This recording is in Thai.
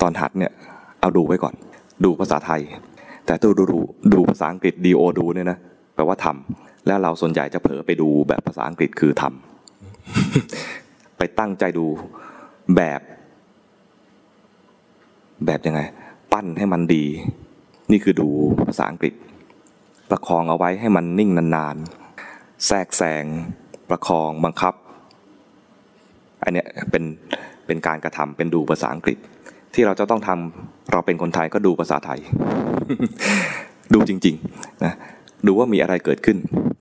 ตอนหัดเนี่ยเอาดูไว้ก่อน ดูภาษาไทย แต่ตัวดูดูดูภาษาอังกฤษดีโอดูเนี่ยนะแปลว่าทำแล้วเราส่วนใหญ่จะเผลอไปดูแบบภาษาอังกฤษคือทำไปตั้งใจดูแบบ แบบยังไง ปั้นให้มันดี นี่คือดูภาษาอังกฤษ ประคองเอาไว้ให้มันนิ่งนานๆแทรกแซงประคองบังคับอันเนี้ยเป็นเป็นการกระทำเป็นดูภาษาอังกฤษ ที่เราจะต้องทำเราเป็นคนไทยก็ดูภาษาไทย ดูจริงๆนะดูว่ามีอะไรเกิดขึ้น